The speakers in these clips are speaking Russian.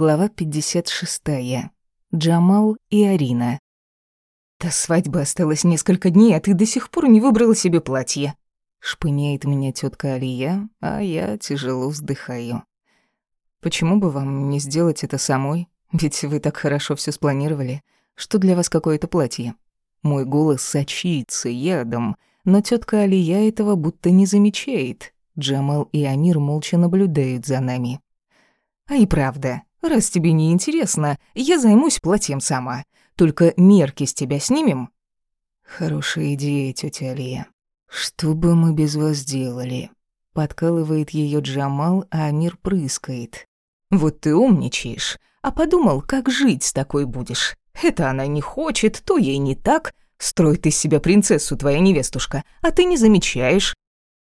Глава 56. Джамал и Арина. «До свадьбы осталось несколько дней, а ты до сих пор не выбрала себе платье». Шпыняет меня тетка Алия, а я тяжело вздыхаю. «Почему бы вам не сделать это самой? Ведь вы так хорошо все спланировали. Что для вас какое-то платье?» Мой голос сочится ядом, но тетка Алия этого будто не замечает. Джамал и Амир молча наблюдают за нами. «А и правда, Раз тебе не интересно, я займусь платьем сама. Только мерки с тебя снимем». «Хорошая идея, тетя Алия. Что бы мы без вас делали?» Подкалывает ее Джамал, а Амир прыскает. «Вот ты умничаешь. А подумал, как жить с такой будешь? Это она не хочет, то ей не так. Строит из себя принцессу твоя невестушка, а ты не замечаешь».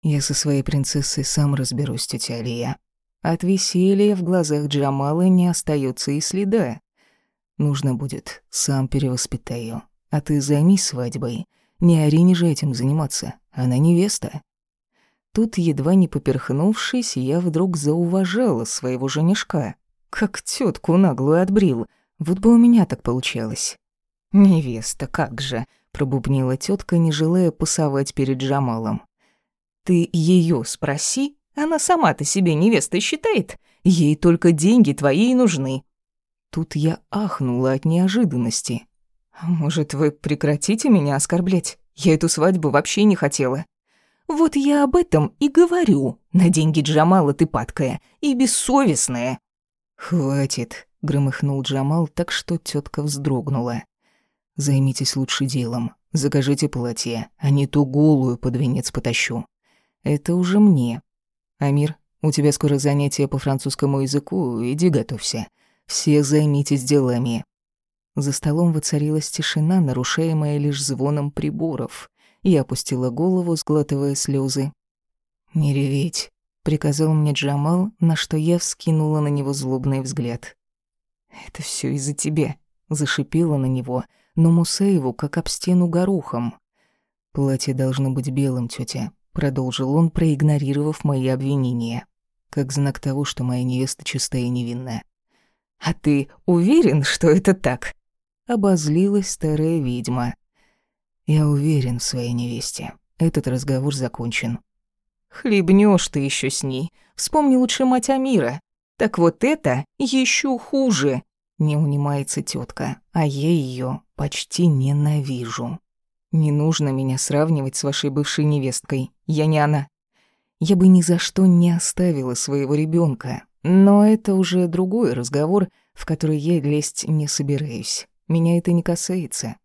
«Я со своей принцессой сам разберусь, тетя Алия», от веселья в глазах Джамала не остается и следа. Нужно будет, сам перевоспитаю. А ты займись свадьбой. Не Арине же этим заниматься, она невеста. Тут, едва не поперхнувшись, я вдруг зауважала своего женишка. Как тетку наглую отбрил. Вот бы у меня так получалось. «Невеста, как же!» — пробубнила тетка, не желая пасовать перед Джамалом. «Ты ее спроси, она сама-то себе невестой считает. Ей только деньги твои и нужны». Тут я ахнула от неожиданности. «Может, вы прекратите меня оскорблять? Я эту свадьбу вообще не хотела». «Вот я об этом и говорю. На деньги Джамала ты падкая и бессовестная». «Хватит», — громыхнул Джамал так, что тетка вздрогнула. «Займитесь лучше делом. Закажите платье, а не ту голую под венец потащу. Это уже мне. «Амир, у тебя скоро занятия по французскому языку, иди готовься. Все займитесь делами». За столом воцарилась тишина, нарушаемая лишь звоном приборов. Я опустила голову, сглатывая слезы. «Не реветь», — приказал мне Джамал, на что я вскинула на него злобный взгляд. «Это все из-за тебя», — зашипела на него, но Мусаеву как об стену горухом. «Платье должно быть белым, тетя продолжил он, проигнорировав мои обвинения, как знак того, что моя невеста чистая и невинная. А ты уверен, что это так? обозлилась старая ведьма. Я уверен в своей невесте. Этот разговор закончен. Хлебнешь ты еще с ней. Вспомни лучше мать Амира. Так вот это еще хуже. Не унимается тетка, а я ее почти ненавижу. Не нужно меня сравнивать с вашей бывшей невесткой. Я не она. Я бы ни за что не оставила своего ребенка, но это уже другой разговор, в который я лезть не собираюсь. Меня это не касается.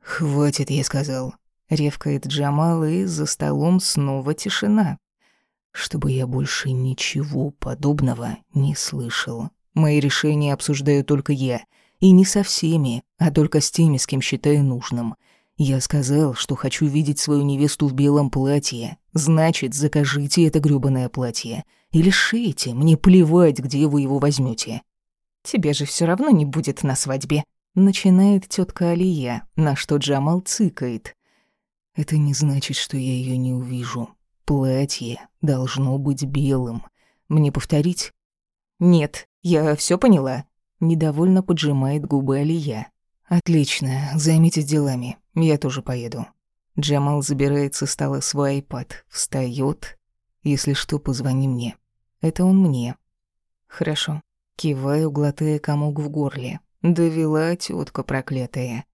«Хватит», — я сказал. Ревкает Джамал, и за столом снова тишина. Чтобы я больше ничего подобного не слышал. Мои решения обсуждаю только я. И не со всеми, а только с теми, с кем считаю нужным. Я сказал, что хочу видеть свою невесту в белом платье. Значит, закажите это грёбаное платье. Или шейте, мне плевать, где вы его возьмете. Тебе же все равно не будет на свадьбе. Начинает тетка Алия, на что Джамал цыкает. Это не значит, что я ее не увижу. Платье должно быть белым. Мне повторить? Нет, я все поняла. Недовольно поджимает губы Алия. Отлично, займитесь делами. Я тоже поеду. Джамал забирает со стола свой айпад, встает. Если что, позвони мне. Это он мне. Хорошо. Киваю, глотая комок в горле. Довела тетка проклятая.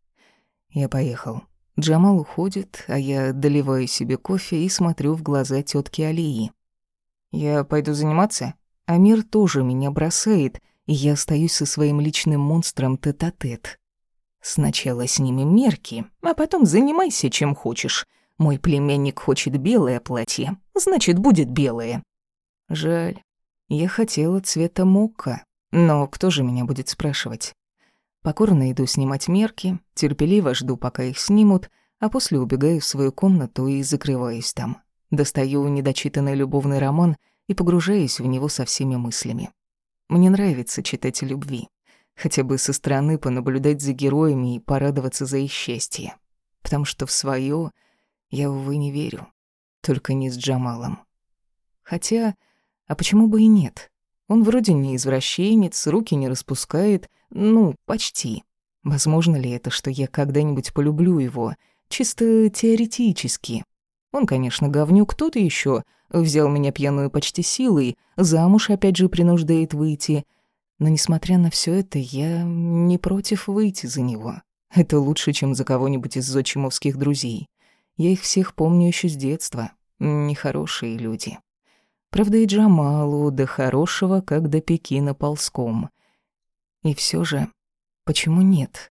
Я поехал. Джамал уходит, а я доливаю себе кофе и смотрю в глаза тетки Алии. Я пойду заниматься? Амир тоже меня бросает, и я остаюсь со своим личным монстром тет-а-тет. -тет. Сначала сними мерки, а потом занимайся чем хочешь. Мой племянник хочет белое платье, значит, будет белое. Жаль. Я хотела цвета мока, но кто же меня будет спрашивать? Покорно иду снимать мерки, терпеливо жду, пока их снимут, а после убегаю в свою комнату и закрываюсь там. Достаю недочитанный любовный роман и погружаюсь в него со всеми мыслями. Мне нравится читать любви хотя бы со стороны понаблюдать за героями и порадоваться за их счастье. Потому что в своё я, увы, не верю. Только не с Джамалом. Хотя, а почему бы и нет? Он вроде не извращенец, руки не распускает, ну, почти. Возможно ли это, что я когда-нибудь полюблю его? Чисто теоретически. Он, конечно, говнюк, кто-то еще взял меня пьяную почти силой, замуж опять же принуждает выйти. Но несмотря на все это, я не против выйти за него. Это лучше, чем за кого-нибудь из зодчимовских друзей. Я их всех помню еще с детства. Нехорошие люди. Правда, и Джамалу до хорошего, как до Пекина ползком. И все же, почему нет?